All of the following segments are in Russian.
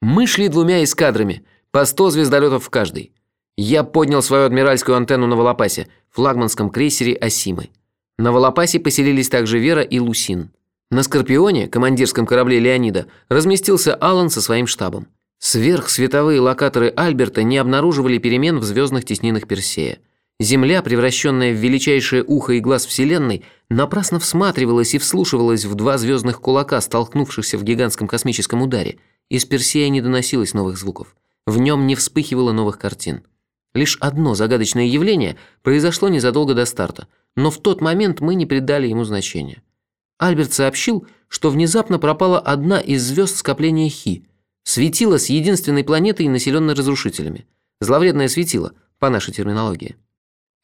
Мы шли двумя эскадрами, по 100 звездолетов в каждой. Я поднял свою адмиральскую антенну на Волопасе, флагманском крейсере «Осимы». На Волопасе поселились также Вера и Лусин. На «Скорпионе», командирском корабле Леонида, разместился Алан со своим штабом. Сверхсветовые локаторы Альберта не обнаруживали перемен в звездных теснинах Персея. Земля, превращенная в величайшее ухо и глаз Вселенной, напрасно всматривалась и вслушивалась в два звездных кулака, столкнувшихся в гигантском космическом ударе. Из Персея не доносилось новых звуков. В нем не вспыхивало новых картин. Лишь одно загадочное явление произошло незадолго до старта, но в тот момент мы не придали ему значения. Альберт сообщил, что внезапно пропала одна из звезд скопления Хи. Светило с единственной планетой, населенной разрушителями. Зловредное светило, по нашей терминологии.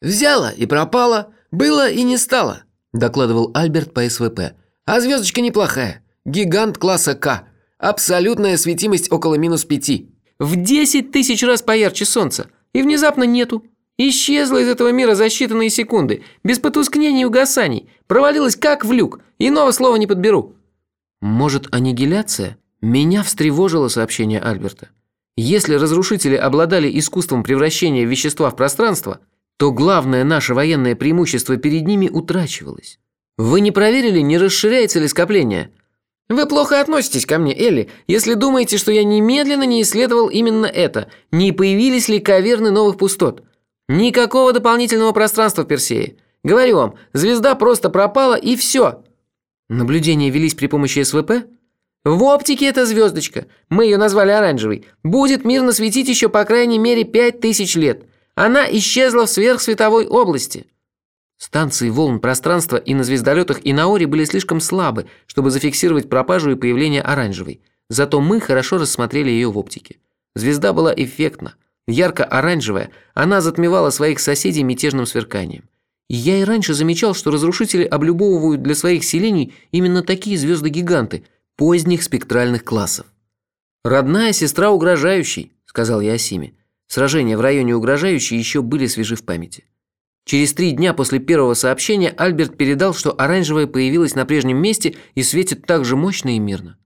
«Взяла и пропала, было и не стало», – докладывал Альберт по СВП. «А звездочка неплохая. Гигант класса К. Абсолютная светимость около минус пяти». «В десять тысяч раз поярче Солнца. И внезапно нету. Исчезла из этого мира за считанные секунды, без потускнений и угасаний. Провалилась как в люк. Иного слова не подберу». «Может, аннигиляция?» Меня встревожило сообщение Альберта. Если разрушители обладали искусством превращения вещества в пространство – то главное наше военное преимущество перед ними утрачивалось. Вы не проверили, не расширяется ли скопление? Вы плохо относитесь ко мне, Элли, если думаете, что я немедленно не исследовал именно это, не появились ли каверны новых пустот. Никакого дополнительного пространства в Персее. Говорю вам, звезда просто пропала и все. Наблюдения велись при помощи СВП? В оптике эта звездочка, мы ее назвали оранжевой, будет мирно светить еще по крайней мере пять тысяч лет – она исчезла в сверхсветовой области. Станции волн пространства и на звездолетах и на Оре были слишком слабы, чтобы зафиксировать пропажу и появление оранжевой. Зато мы хорошо рассмотрели ее в оптике. Звезда была эффектна, ярко-оранжевая, она затмевала своих соседей мятежным сверканием. И я и раньше замечал, что разрушители облюбовывают для своих селений именно такие звезды-гиганты, поздних спектральных классов. «Родная сестра угрожающей», – сказал я Асиме. Сражения в районе угрожающие еще были свежи в памяти. Через три дня после первого сообщения Альберт передал, что оранжевая появилась на прежнем месте и светит так же мощно и мирно.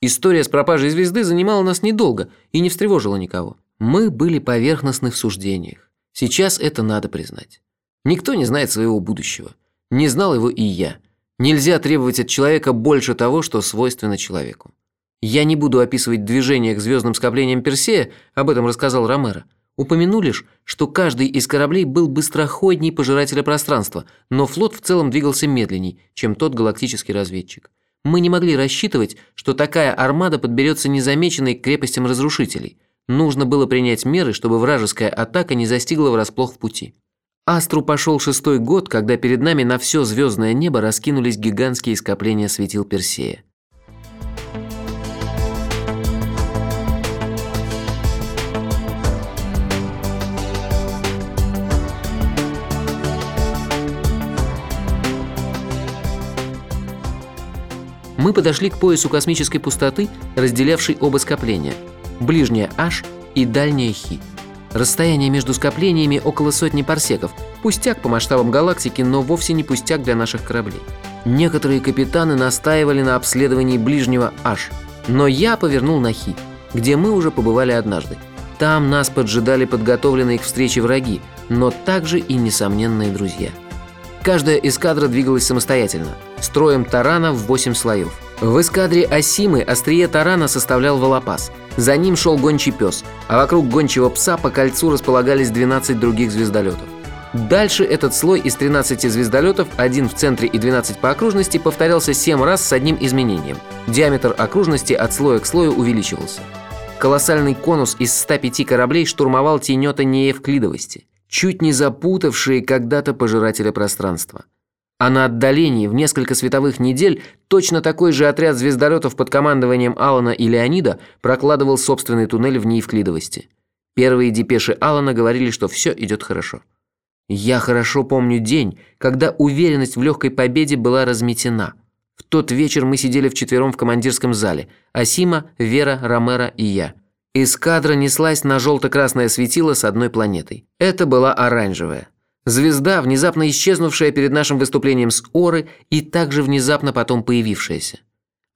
История с пропажей звезды занимала нас недолго и не встревожила никого. Мы были поверхностны в суждениях. Сейчас это надо признать. Никто не знает своего будущего. Не знал его и я. Нельзя требовать от человека больше того, что свойственно человеку. Я не буду описывать движение к звездным скоплениям Персея, об этом рассказал Ромеро. Упомяну лишь, что каждый из кораблей был быстроходней пожирателя пространства, но флот в целом двигался медленней, чем тот галактический разведчик. Мы не могли рассчитывать, что такая армада подберется незамеченной к крепостям разрушителей. Нужно было принять меры, чтобы вражеская атака не застигла врасплох в пути. Астру пошел шестой год, когда перед нами на все звездное небо раскинулись гигантские скопления светил Персея. Мы подошли к поясу космической пустоты, разделявшей оба скопления – ближнее H и дальнее Хи. Расстояние между скоплениями около сотни парсеков, пустяк по масштабам галактики, но вовсе не пустяк для наших кораблей. Некоторые капитаны настаивали на обследовании ближнего H, но я повернул на Хи, где мы уже побывали однажды. Там нас поджидали подготовленные к встрече враги, но также и несомненные друзья – Каждая эскадра двигалась самостоятельно, строем тарана в 8 слоев. В эскадре Осимы острие тарана составлял волопас. За ним шел гончий пес, а вокруг гончего пса по кольцу располагались 12 других звездолетов. Дальше этот слой из 13 звездолетов, один в центре и 12 по окружности, повторялся 7 раз с одним изменением. Диаметр окружности от слоя к слою увеличивался. Колоссальный конус из 105 кораблей штурмовал тенета неевклидовости чуть не запутавшие когда-то пожирателя пространства. А на отдалении в несколько световых недель точно такой же отряд звездолетов под командованием Алана и Леонида прокладывал собственный туннель в неевклидовости. Первые депеши Алана говорили, что все идет хорошо. Я хорошо помню день, когда уверенность в легкой победе была разметена. В тот вечер мы сидели вчетвером в командирском зале. Асима, Вера, Ромеро и я. Эскадра неслась на желто-красное светило с одной планетой. Это была оранжевая. Звезда, внезапно исчезнувшая перед нашим выступлением с Оры и также внезапно потом появившаяся.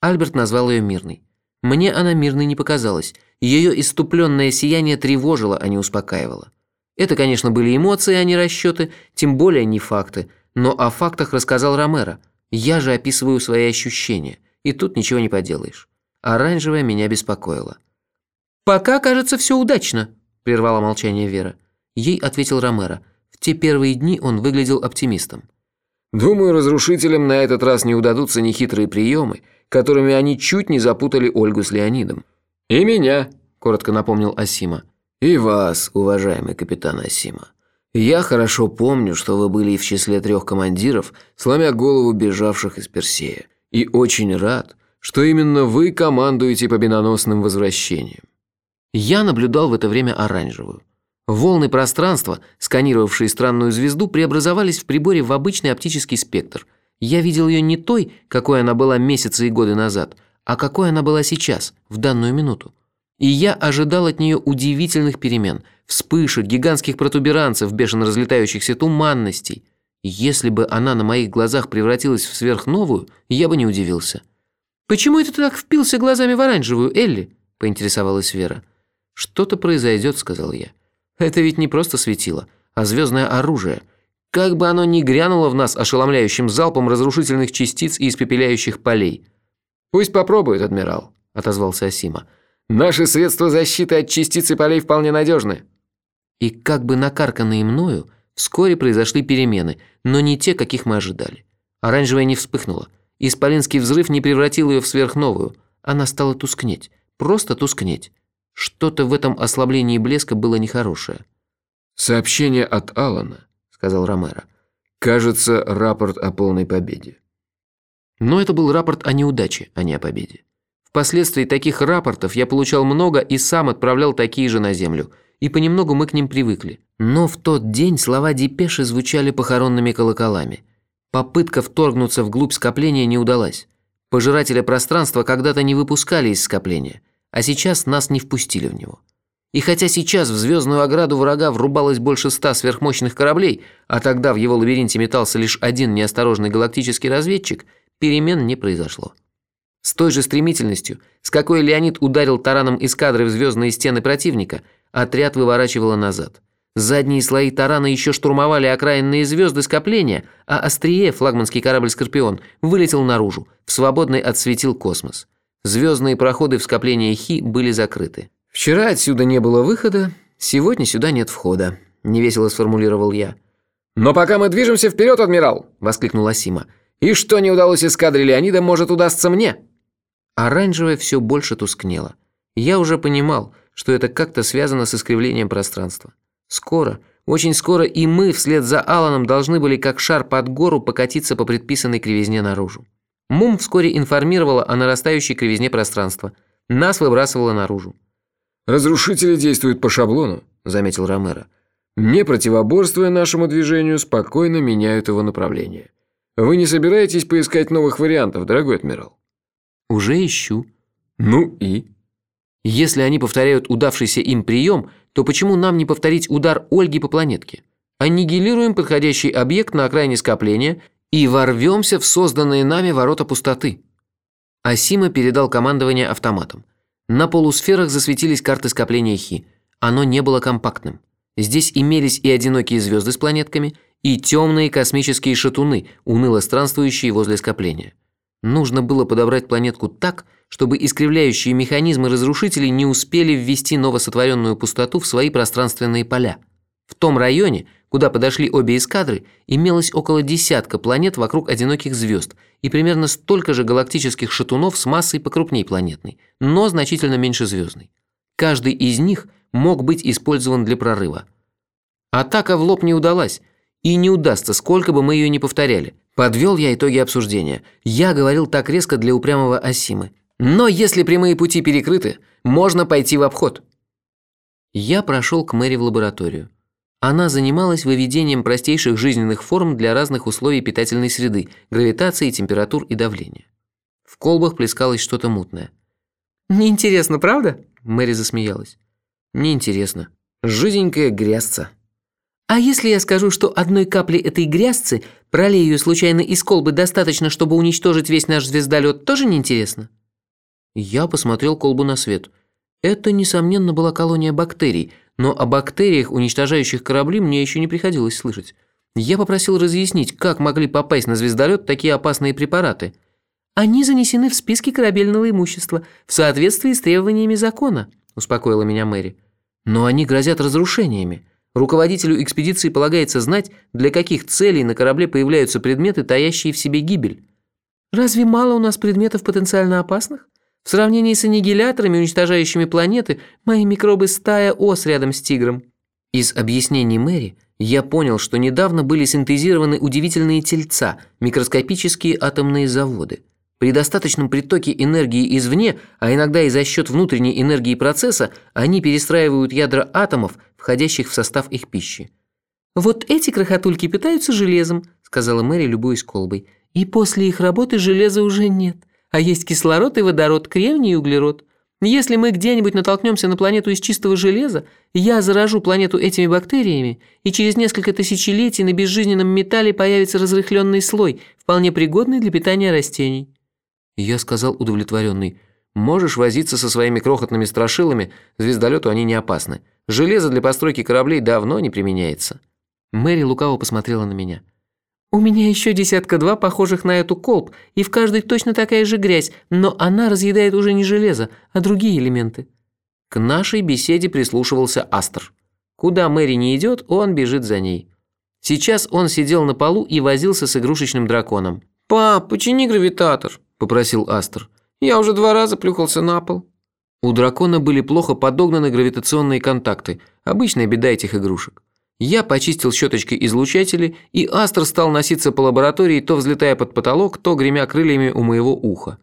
Альберт назвал ее мирной. Мне она мирной не показалась. Ее иступленное сияние тревожило, а не успокаивало. Это, конечно, были эмоции, а не расчеты, тем более не факты. Но о фактах рассказал Ромеро. Я же описываю свои ощущения. И тут ничего не поделаешь. Оранжевая меня беспокоила. «Пока, кажется, все удачно», – прервала молчание Вера. Ей ответил Ромеро. В те первые дни он выглядел оптимистом. «Думаю, разрушителям на этот раз не удадутся нехитрые приемы, которыми они чуть не запутали Ольгу с Леонидом». «И меня», – коротко напомнил Асима. «И вас, уважаемый капитан Асима. Я хорошо помню, что вы были в числе трех командиров, сломя голову бежавших из Персея. И очень рад, что именно вы командуете победоносным возвращением». Я наблюдал в это время оранжевую. Волны пространства, сканировавшие странную звезду, преобразовались в приборе в обычный оптический спектр. Я видел ее не той, какой она была месяцы и годы назад, а какой она была сейчас, в данную минуту. И я ожидал от нее удивительных перемен, вспышек, гигантских протуберанцев, бешено разлетающихся туманностей. Если бы она на моих глазах превратилась в сверхновую, я бы не удивился. «Почему это ты так впился глазами в оранжевую, Элли?» – поинтересовалась Вера. «Что-то произойдет», – сказал я. Это ведь не просто светило, а звездное оружие. Как бы оно ни грянуло в нас ошеломляющим залпом разрушительных частиц и испепеляющих полей. «Пусть попробует, адмирал», – отозвался Асима. «Наши средства защиты от частиц и полей вполне надежны». И как бы накарканные мною, вскоре произошли перемены, но не те, каких мы ожидали. Оранжевая не вспыхнула. Исполинский взрыв не превратил ее в сверхновую. Она стала тускнеть. Просто тускнеть. Что-то в этом ослаблении блеска было нехорошее. «Сообщение от Алана», – сказал Ромеро. «Кажется, рапорт о полной победе». Но это был рапорт о неудаче, а не о победе. Впоследствии таких рапортов я получал много и сам отправлял такие же на землю, и понемногу мы к ним привыкли. Но в тот день слова депеши звучали похоронными колоколами. Попытка вторгнуться вглубь скопления не удалась. Пожиратели пространства когда-то не выпускали из скопления – а сейчас нас не впустили в него. И хотя сейчас в звездную ограду врага врубалось больше ста сверхмощных кораблей, а тогда в его лабиринте метался лишь один неосторожный галактический разведчик, перемен не произошло. С той же стремительностью, с какой Леонид ударил тараном эскадры в звездные стены противника, отряд выворачивало назад. Задние слои тарана еще штурмовали окраинные звезды скопления, а острие, флагманский корабль «Скорпион», вылетел наружу, в свободный отсветил космос. Звездные проходы в скопление Хи были закрыты. «Вчера отсюда не было выхода, сегодня сюда нет входа», – невесело сформулировал я. «Но пока мы движемся вперед, адмирал!» – воскликнула Сима. «И что не удалось эскадре Леонида, может удастся мне!» Оранжевое все больше тускнело. Я уже понимал, что это как-то связано с искривлением пространства. Скоро, очень скоро и мы вслед за Аланом должны были как шар под гору покатиться по предписанной кривизне наружу. Мум вскоре информировала о нарастающей кривизне пространства. Нас выбрасывало наружу. «Разрушители действуют по шаблону», – заметил Ромеро. «Не противоборствуя нашему движению, спокойно меняют его направление. Вы не собираетесь поискать новых вариантов, дорогой адмирал?» «Уже ищу». «Ну и?» «Если они повторяют удавшийся им прием, то почему нам не повторить удар Ольги по планетке? Аннигилируем подходящий объект на окраине скопления – и ворвемся в созданные нами ворота пустоты». Асима передал командование автоматом. На полусферах засветились карты скопления Хи. Оно не было компактным. Здесь имелись и одинокие звезды с планетками, и темные космические шатуны, уныло странствующие возле скопления. Нужно было подобрать планетку так, чтобы искривляющие механизмы разрушителей не успели ввести новосотворенную пустоту в свои пространственные поля. В том районе, куда подошли обе эскадры, имелось около десятка планет вокруг одиноких звезд и примерно столько же галактических шатунов с массой покрупней планетной, но значительно меньше звездной. Каждый из них мог быть использован для прорыва. Атака в лоб не удалась, и не удастся, сколько бы мы ее ни повторяли. Подвел я итоги обсуждения. Я говорил так резко для упрямого Асимы. Но если прямые пути перекрыты, можно пойти в обход. Я прошел к Мэри в лабораторию. Она занималась выведением простейших жизненных форм для разных условий питательной среды, гравитации, температур и давления. В колбах плескалось что-то мутное. «Неинтересно, правда?» Мэри засмеялась. «Неинтересно. Жизненькая грязца». «А если я скажу, что одной капли этой грязцы, пролей ее случайно из колбы достаточно, чтобы уничтожить весь наш звездолет, тоже неинтересно?» Я посмотрел колбу на свет. Это, несомненно, была колония бактерий, но о бактериях, уничтожающих корабли, мне еще не приходилось слышать. Я попросил разъяснить, как могли попасть на звездолет такие опасные препараты. «Они занесены в списки корабельного имущества в соответствии с требованиями закона», – успокоила меня Мэри. «Но они грозят разрушениями. Руководителю экспедиции полагается знать, для каких целей на корабле появляются предметы, таящие в себе гибель». «Разве мало у нас предметов потенциально опасных? В сравнении с аннигиляторами, уничтожающими планеты, мои микробы стая ос рядом с тигром». Из объяснений Мэри я понял, что недавно были синтезированы удивительные тельца, микроскопические атомные заводы – при достаточном притоке энергии извне, а иногда и за счет внутренней энергии процесса, они перестраивают ядра атомов, входящих в состав их пищи. «Вот эти крохотульки питаются железом», – сказала Мэри, любуясь колбой. «И после их работы железа уже нет, а есть кислород и водород, кремний и углерод. Если мы где-нибудь натолкнемся на планету из чистого железа, я заражу планету этими бактериями, и через несколько тысячелетий на безжизненном металле появится разрыхленный слой, вполне пригодный для питания растений». Я сказал удовлетворенный, «Можешь возиться со своими крохотными страшилами, звездолету они не опасны. Железо для постройки кораблей давно не применяется». Мэри лукаво посмотрела на меня. «У меня еще десятка-два похожих на эту колб, и в каждой точно такая же грязь, но она разъедает уже не железо, а другие элементы». К нашей беседе прислушивался Астр. Куда Мэри не идет, он бежит за ней. Сейчас он сидел на полу и возился с игрушечным драконом. «Пап, почини гравитатор», – попросил Астер. «Я уже два раза плюхался на пол». У дракона были плохо подогнаны гравитационные контакты, обычная беда этих игрушек. Я почистил щеточкой излучатели, и Астер стал носиться по лаборатории, то взлетая под потолок, то гремя крыльями у моего уха.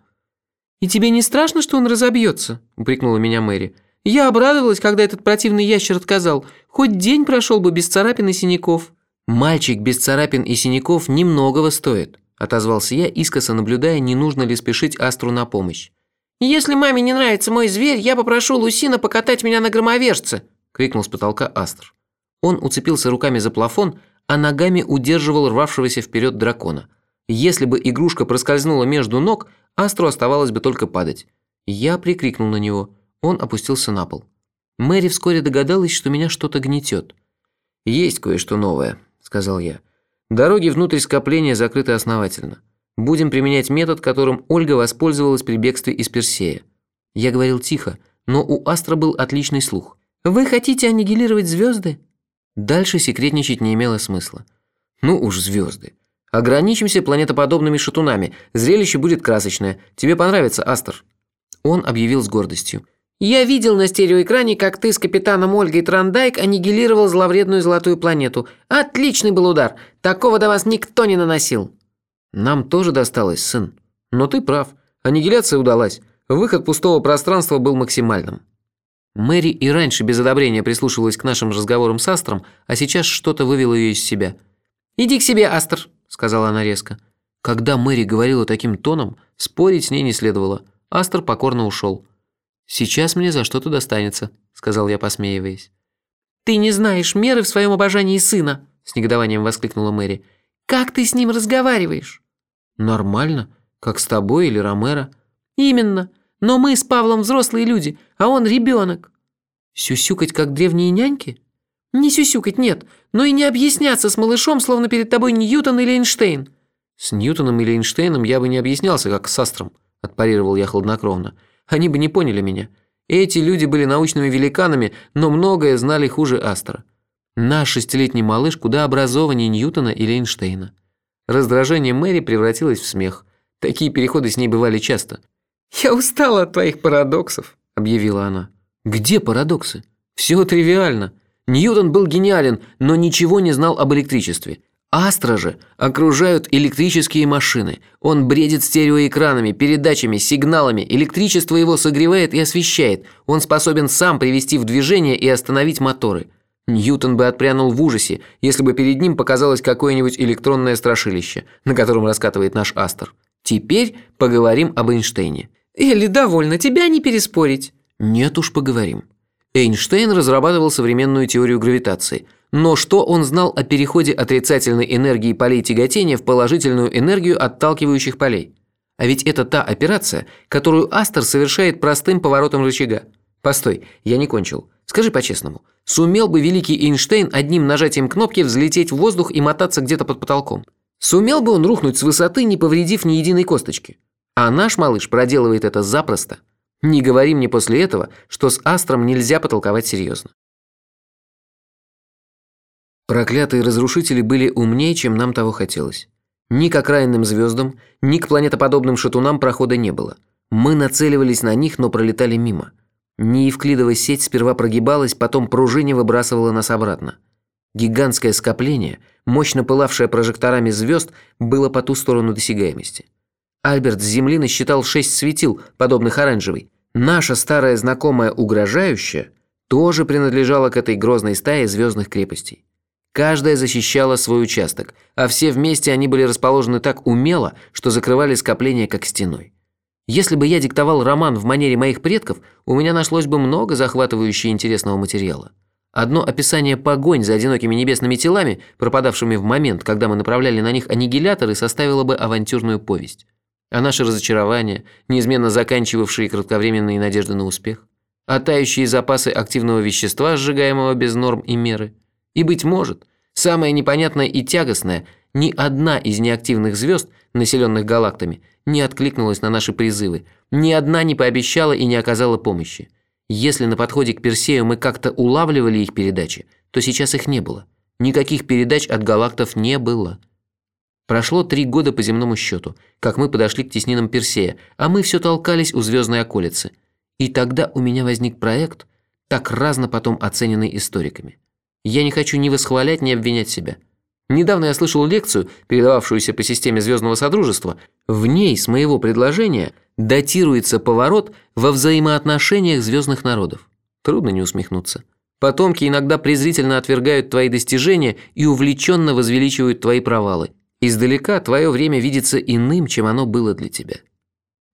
«И тебе не страшно, что он разобьется?» – упрекнула меня Мэри. «Я обрадовалась, когда этот противный ящер отказал. Хоть день прошел бы без царапин и синяков». «Мальчик без царапин и синяков немногого стоит отозвался я, искоса наблюдая, не нужно ли спешить Астру на помощь. «Если маме не нравится мой зверь, я попрошу Лусина покатать меня на громовержце!» – крикнул с потолка Астр. Он уцепился руками за плафон, а ногами удерживал рвавшегося вперед дракона. Если бы игрушка проскользнула между ног, Астру оставалось бы только падать. Я прикрикнул на него. Он опустился на пол. Мэри вскоре догадалась, что меня что-то гнетет. «Есть кое-что новое», – сказал я. Дороги внутрь скопления закрыты основательно. Будем применять метод, которым Ольга воспользовалась при бегстве из Персея. Я говорил тихо, но у Астра был отличный слух. «Вы хотите аннигилировать звезды?» Дальше секретничать не имело смысла. Ну уж звезды. Ограничимся планетоподобными шатунами. Зрелище будет красочное. Тебе понравится, Астер. Он объявил с гордостью. Я видел на стереоэкране, как ты с капитаном Ольгой Трандайк аннигилировал зловредную золотую планету. Отличный был удар. Такого до вас никто не наносил. Нам тоже досталось, сын. Но ты прав. Аннигиляция удалась. Выход пустого пространства был максимальным. Мэри и раньше без одобрения прислушивалась к нашим разговорам с Астром, а сейчас что-то вывело ее из себя. «Иди к себе, Астр», – сказала она резко. Когда Мэри говорила таким тоном, спорить с ней не следовало. Астр покорно ушел. «Сейчас мне за что-то достанется», – сказал я, посмеиваясь. «Ты не знаешь меры в своем обожании сына», – с негодованием воскликнула Мэри. «Как ты с ним разговариваешь?» «Нормально, как с тобой или Ромеро». «Именно. Но мы с Павлом взрослые люди, а он ребенок». «Сюсюкать, как древние няньки?» «Не сюсюкать, нет, но и не объясняться с малышом, словно перед тобой Ньютон или Эйнштейн». «С Ньютоном или Эйнштейном я бы не объяснялся, как с Астром», – отпарировал я хладнокровно. Они бы не поняли меня. Эти люди были научными великанами, но многое знали хуже Астра. Наш шестилетний малыш куда образованнее Ньютона или Эйнштейна. Раздражение Мэри превратилось в смех. Такие переходы с ней бывали часто. «Я устала от твоих парадоксов», – объявила она. «Где парадоксы? Все тривиально. Ньютон был гениален, но ничего не знал об электричестве. Астра же окружают электрические машины. Он бредит стереоэкранами, передачами, сигналами. Электричество его согревает и освещает. Он способен сам привести в движение и остановить моторы. Ньютон бы отпрянул в ужасе, если бы перед ним показалось какое-нибудь электронное страшилище, на котором раскатывает наш Астер. Теперь поговорим об Эйнштейне. Элли, довольно, тебя не переспорить. Нет уж, поговорим. Эйнштейн разрабатывал современную теорию гравитации – но что он знал о переходе отрицательной энергии полей тяготения в положительную энергию отталкивающих полей? А ведь это та операция, которую Астер совершает простым поворотом рычага. Постой, я не кончил. Скажи по-честному, сумел бы великий Эйнштейн одним нажатием кнопки взлететь в воздух и мотаться где-то под потолком? Сумел бы он рухнуть с высоты, не повредив ни единой косточки? А наш малыш проделывает это запросто. Не говори мне после этого, что с Астром нельзя потолковать серьезно. Проклятые разрушители были умнее, чем нам того хотелось. Ни к окраинным звездам, ни к планетоподобным шатунам прохода не было. Мы нацеливались на них, но пролетали мимо. Неевклидовая сеть сперва прогибалась, потом пружине выбрасывала нас обратно. Гигантское скопление, мощно пылавшее прожекторами звезд, было по ту сторону досягаемости. Альберт с Земли насчитал шесть светил, подобных оранжевой. Наша старая знакомая угрожающая тоже принадлежала к этой грозной стае звездных крепостей. Каждая защищала свой участок, а все вместе они были расположены так умело, что закрывали скопление как стеной. Если бы я диктовал роман в манере моих предков, у меня нашлось бы много захватывающего интересного материала. Одно описание погонь за одинокими небесными телами, пропадавшими в момент, когда мы направляли на них аннигиляторы, составило бы авантюрную повесть. А наши разочарования, неизменно заканчивавшие кратковременные надежды на успех, а тающие запасы активного вещества, сжигаемого без норм и меры – и, быть может, самое непонятное и тягостное, ни одна из неактивных звезд, населенных галактами, не откликнулась на наши призывы, ни одна не пообещала и не оказала помощи. Если на подходе к Персею мы как-то улавливали их передачи, то сейчас их не было. Никаких передач от галактов не было. Прошло три года по земному счету, как мы подошли к теснинам Персея, а мы все толкались у звездной околицы. И тогда у меня возник проект, так разно потом оцененный историками. Я не хочу ни восхвалять, ни обвинять себя. Недавно я слышал лекцию, передававшуюся по системе Звездного Содружества. В ней с моего предложения датируется поворот во взаимоотношениях звездных народов. Трудно не усмехнуться. Потомки иногда презрительно отвергают твои достижения и увлеченно возвеличивают твои провалы. Издалека твое время видится иным, чем оно было для тебя.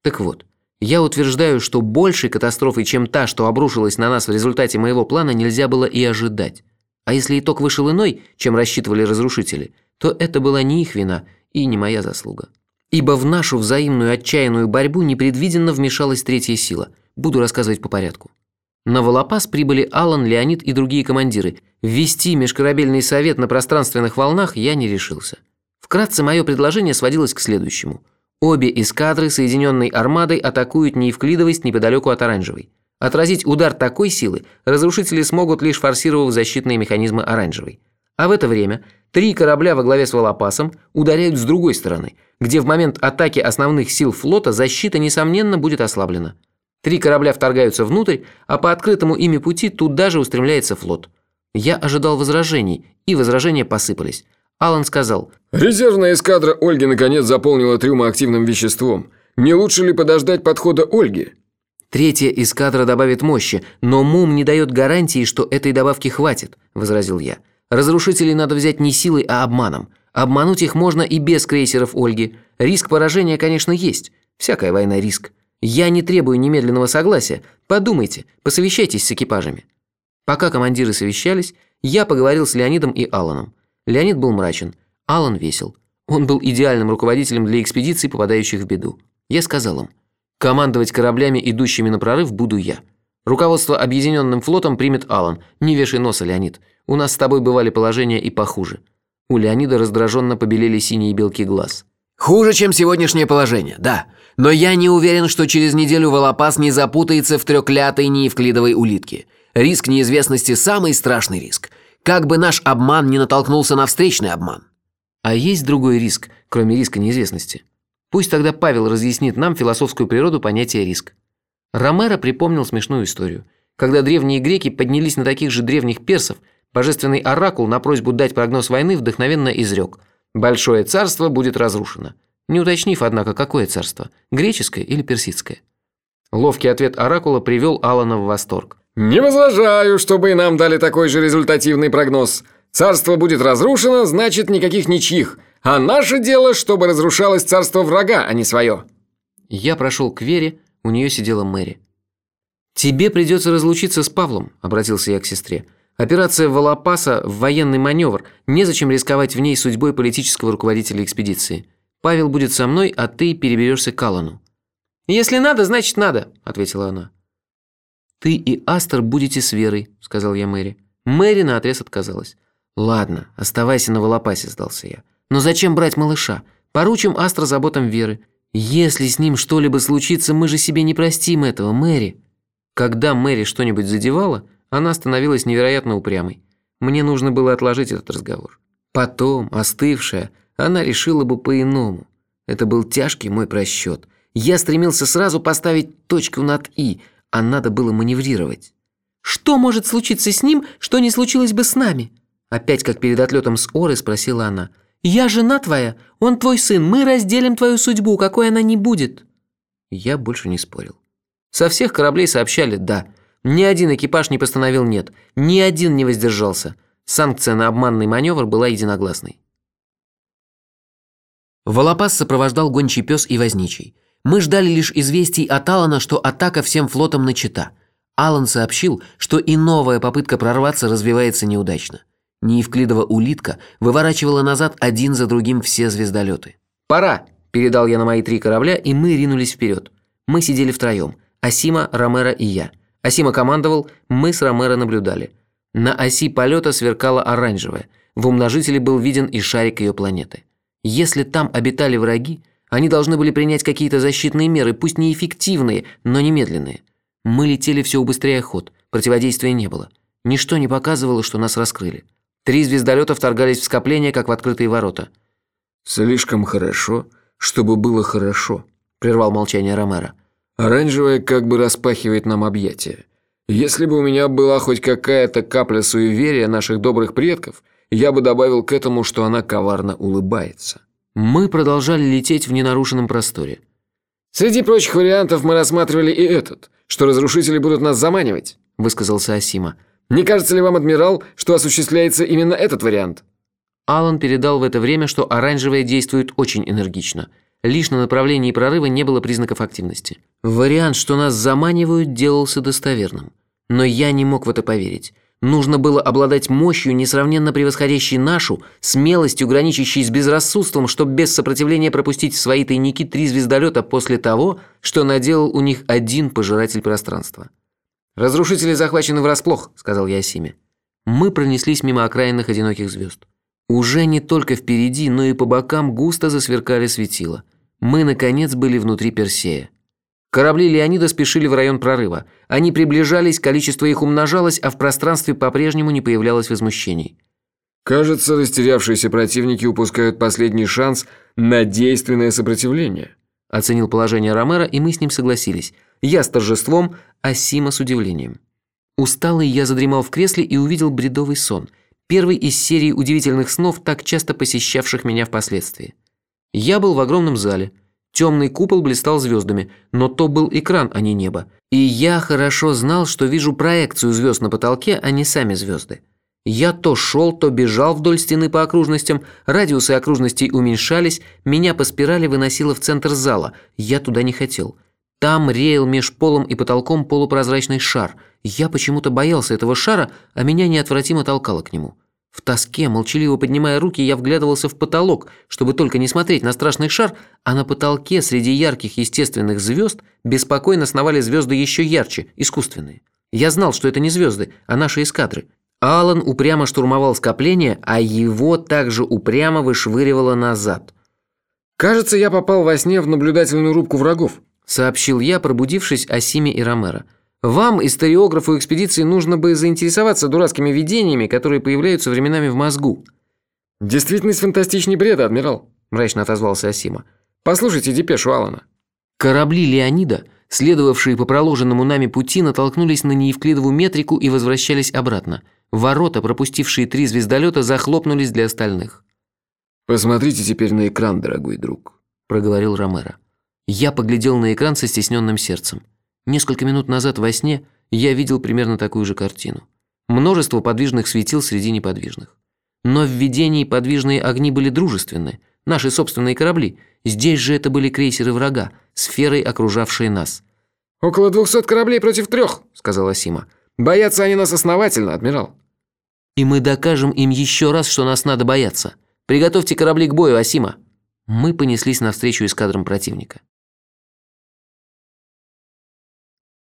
Так вот, я утверждаю, что большей катастрофой, чем та, что обрушилась на нас в результате моего плана, нельзя было и ожидать. А если итог вышел иной, чем рассчитывали разрушители, то это была не их вина и не моя заслуга. Ибо в нашу взаимную отчаянную борьбу непредвиденно вмешалась третья сила. Буду рассказывать по порядку. На Волопас прибыли Алан, Леонид и другие командиры. Ввести межкорабельный совет на пространственных волнах я не решился. Вкратце мое предложение сводилось к следующему. Обе эскадры, соединенной армадой, атакуют неевклидовость неподалеку от Оранжевой. Отразить удар такой силы разрушители смогут лишь форсировав защитные механизмы оранжевой. А в это время три корабля во главе с Волопасом ударяют с другой стороны, где в момент атаки основных сил флота защита, несомненно, будет ослаблена. Три корабля вторгаются внутрь, а по открытому ими пути туда же устремляется флот. Я ожидал возражений, и возражения посыпались. Алан сказал. «Резервная эскадра Ольги наконец заполнила трюмы активным веществом. Не лучше ли подождать подхода Ольги?» Третья эскадра добавит мощи, но МУМ не дает гарантии, что этой добавки хватит», – возразил я. «Разрушителей надо взять не силой, а обманом. Обмануть их можно и без крейсеров Ольги. Риск поражения, конечно, есть. Всякая война – риск. Я не требую немедленного согласия. Подумайте, посовещайтесь с экипажами». Пока командиры совещались, я поговорил с Леонидом и Аланом. Леонид был мрачен, Алан весел. Он был идеальным руководителем для экспедиций, попадающих в беду. Я сказал им – Командовать кораблями, идущими на прорыв, буду я. Руководство объединенным флотом примет Алан. Не вешай носа, Леонид. У нас с тобой бывали положения и похуже. У Леонида раздраженно побелели синие белки глаз. Хуже, чем сегодняшнее положение, да. Но я не уверен, что через неделю Волопас не запутается в трёклятой неевклидовой улитке. Риск неизвестности – самый страшный риск. Как бы наш обман не натолкнулся на встречный обман. А есть другой риск, кроме риска неизвестности? Пусть тогда Павел разъяснит нам философскую природу понятия риск. Ромеро припомнил смешную историю. Когда древние греки поднялись на таких же древних персов, божественный оракул на просьбу дать прогноз войны вдохновенно изрек «Большое царство будет разрушено», не уточнив, однако, какое царство – греческое или персидское. Ловкий ответ оракула привел Алана в восторг. «Не возражаю, чтобы и нам дали такой же результативный прогноз. Царство будет разрушено, значит, никаких ничьих. А наше дело, чтобы разрушалось царство врага, а не свое». Я прошел к Вере, у нее сидела Мэри. «Тебе придется разлучиться с Павлом», – обратился я к сестре. «Операция Волопаса – военный маневр. Незачем рисковать в ней судьбой политического руководителя экспедиции. Павел будет со мной, а ты переберешься к Аллану». «Если надо, значит надо», – ответила она. «Ты и Астер будете с Верой», – сказал я Мэри. Мэри наотрез отказалась. «Ладно, оставайся на Волопасе», – сдался я. «Но зачем брать малыша? Поручим Астра заботам Веры. Если с ним что-либо случится, мы же себе не простим этого, Мэри». Когда Мэри что-нибудь задевала, она становилась невероятно упрямой. Мне нужно было отложить этот разговор. Потом, остывшая, она решила бы по-иному. Это был тяжкий мой просчет. Я стремился сразу поставить точку над «и», а надо было маневрировать. «Что может случиться с ним, что не случилось бы с нами?» Опять, как перед отлетом с Оры, спросила она. «Я жена твоя, он твой сын, мы разделим твою судьбу, какой она не будет». Я больше не спорил. Со всех кораблей сообщали «да». Ни один экипаж не постановил «нет», ни один не воздержался. Санкция на обманный маневр была единогласной. Волопас сопровождал гончий пес и возничий. Мы ждали лишь известий от Алана, что атака всем флотом начата. Алан сообщил, что и новая попытка прорваться развивается неудачно. Неевклидова улитка выворачивала назад один за другим все звездолеты. «Пора!» – передал я на мои три корабля, и мы ринулись вперед. Мы сидели втроем – Асима, Ромеро и я. Асима командовал, мы с Ромеро наблюдали. На оси полета сверкала оранжевая. В умножителе был виден и шарик ее планеты. Если там обитали враги, они должны были принять какие-то защитные меры, пусть неэффективные, но немедленные. Мы летели все убыстряя ход, противодействия не было. Ничто не показывало, что нас раскрыли. Три звездолета вторгались в скопление, как в открытые ворота. «Слишком хорошо, чтобы было хорошо», – прервал молчание Ромеро. «Оранжевая как бы распахивает нам объятия. Если бы у меня была хоть какая-то капля суеверия наших добрых предков, я бы добавил к этому, что она коварно улыбается». Мы продолжали лететь в ненарушенном просторе. «Среди прочих вариантов мы рассматривали и этот, что разрушители будут нас заманивать», – высказался Асима. «Не кажется ли вам, адмирал, что осуществляется именно этот вариант?» Алан передал в это время, что оранжевая действует очень энергично. Лишь на направлении прорыва не было признаков активности. Вариант, что нас заманивают, делался достоверным. Но я не мог в это поверить. Нужно было обладать мощью, несравненно превосходящей нашу, смелостью, граничащей с безрассудством, чтобы без сопротивления пропустить в свои тайники три звездолета после того, что наделал у них один пожиратель пространства. «Разрушители захвачены врасплох», – сказал я Симе. Мы пронеслись мимо окраинных одиноких звезд. Уже не только впереди, но и по бокам густо засверкали светила. Мы, наконец, были внутри Персея. Корабли Леонида спешили в район прорыва. Они приближались, количество их умножалось, а в пространстве по-прежнему не появлялось возмущений. «Кажется, растерявшиеся противники упускают последний шанс на действенное сопротивление», оценил положение Ромера, и мы с ним согласились. Я с торжеством, а Сима с удивлением. Усталый я задремал в кресле и увидел бредовый сон. Первый из серии удивительных снов, так часто посещавших меня впоследствии. Я был в огромном зале – Темный купол блистал звездами, но то был экран, а не небо. И я хорошо знал, что вижу проекцию звезд на потолке, а не сами звезды. Я то шел, то бежал вдоль стены по окружностям, радиусы окружностей уменьшались, меня по спирали выносило в центр зала, я туда не хотел. Там реял меж полом и потолком полупрозрачный шар. Я почему-то боялся этого шара, а меня неотвратимо толкало к нему. В тоске, молчаливо поднимая руки, я вглядывался в потолок, чтобы только не смотреть на страшный шар, а на потолке среди ярких естественных звезд беспокойно сновали звезды еще ярче, искусственные. Я знал, что это не звезды, а наши эскадры. Алан упрямо штурмовал скопление, а его также упрямо вышвыривало назад. «Кажется, я попал во сне в наблюдательную рубку врагов», сообщил я, пробудившись о Симе и Ромеро. Вам, историографу экспедиции, нужно бы заинтересоваться дурацкими видениями, которые появляются временами в мозгу». «Действительность фантастичней бреда, адмирал», – мрачно отозвался Асима. «Послушайте депешу Алана». Корабли Леонида, следовавшие по проложенному нами пути, натолкнулись на неевклидову метрику и возвращались обратно. Ворота, пропустившие три звездолета, захлопнулись для остальных. «Посмотрите теперь на экран, дорогой друг», – проговорил Ромеро. Я поглядел на экран со стесненным сердцем. Несколько минут назад во сне я видел примерно такую же картину. Множество подвижных светил среди неподвижных. Но в видении подвижные огни были дружественны, наши собственные корабли. Здесь же это были крейсеры врага, сферой окружавшие нас. «Около двухсот кораблей против трех», – сказала Сима. «Боятся они нас основательно, адмирал». «И мы докажем им еще раз, что нас надо бояться. Приготовьте корабли к бою, Асима». Мы понеслись навстречу эскадрам противника.